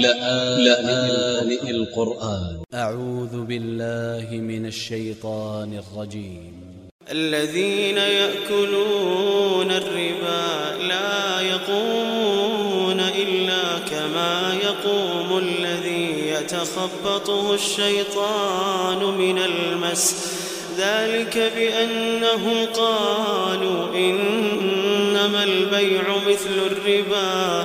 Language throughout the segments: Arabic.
لآن القرآن. أ ع و ذ ب ا ل ل ه من ا ل ش ي ط ا ن ا ل ج ي م الذين يأكلون الربا لا يقومون إلا كما يقوم الذي يتخبطه الشيطان من المس. ذلك بأنهم قالوا إنما البيع مثل الربا.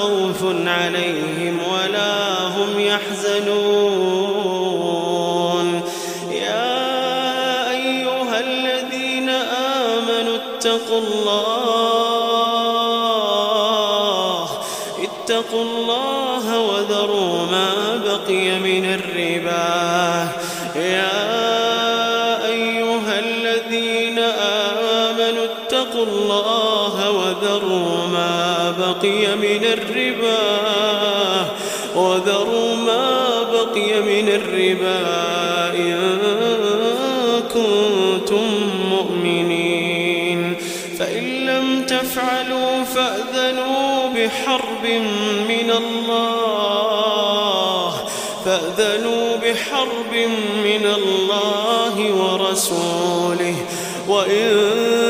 خوف عليهم ولا هم يحزنون. يا أيها الذين آمنوا اتقوا الله اتقوا الله وذروا ما بقي من الربا. يا من الربا وذروا ما بقي من الربا إن كنتم مؤمنين. فإن لم تفعلوا فأذنوا بحرب من الله فأذنوا بحرب من الله ورسوله وإن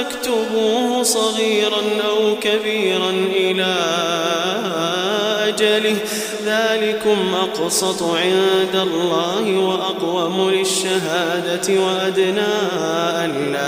تكتبوه صغيرا أو كبيرا إلى أجله. ذلكم أقسط عند الله وأقوم للشهادة وأدنى ألا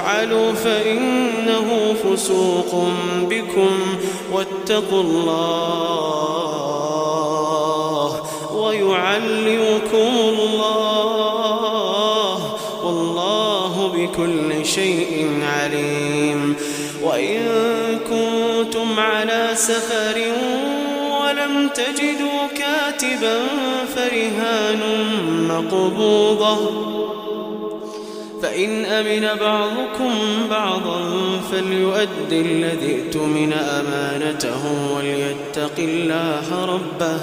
تفعلوا فإنه فسوق بكم واتقوا الله ويعلمكم الله والله بكل شيء عليم وإن كنتم على سفر ولم تجدوا كاتبا فرهان مقبوضة فإن أمن بعضكم بعضا فليؤد الذي ائتمن أمانته وليتق الله ربه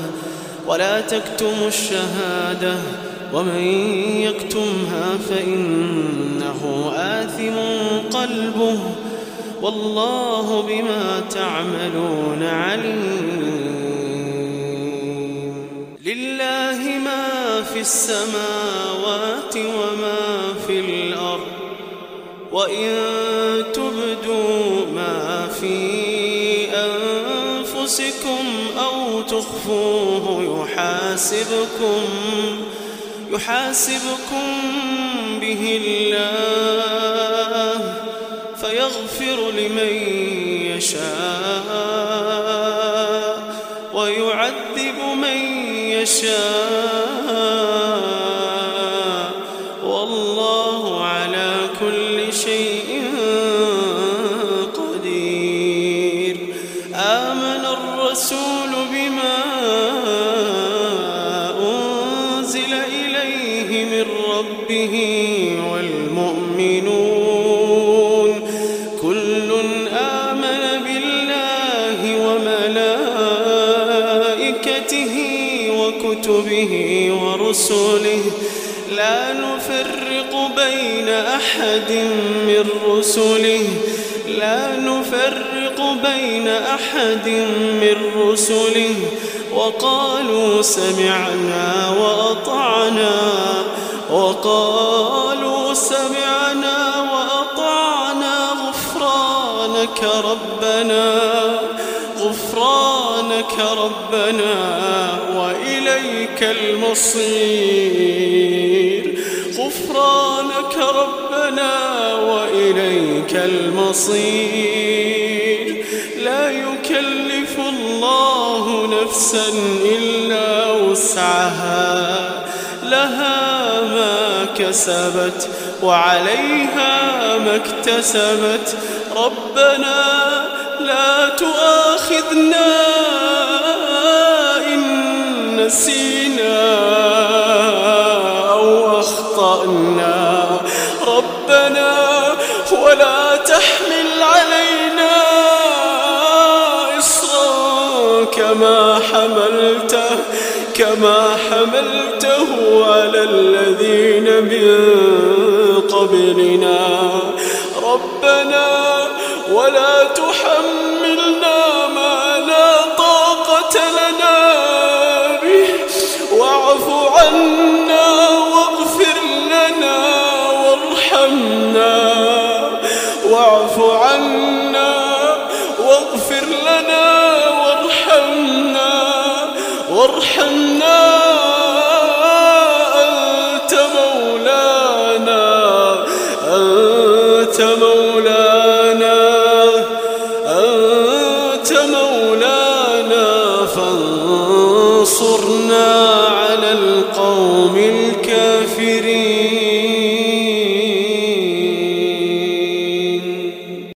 ولا تكتموا الشهادة ومن يكتمها فإنه آثم قلبه والله بما تعملون عليم. لله ما في السماوات وما وإن تبدوا ما في أنفسكم أو تخفوه يحاسبكم يحاسبكم به الله فيغفر لمن يشاء ويعذب من يشاء ربه والمؤمنون. كل آمن بالله وملائكته وكتبه ورسله. لا نفرق بين أحد من رسله. لا نفرق بين أحد من رسله. وقالوا سمعنا وأطعنا. وقالوا سمعنا وأطعنا غفرانك ربنا غفرانك ربنا وإليك المصير. غفرانك ربنا وإليك المصير. لا يكلف الله نفسا إلا وسعها. لها ما كسبت وعليها ما اكتسبت. ربنا لا تؤاخذنا إن نسينا أو أخطأنا. ربنا ولا تحمل علينا إصرا كما حملته. كما حملته على الذين من قبلنا. ربنا ولا تحملنا أنت مولانا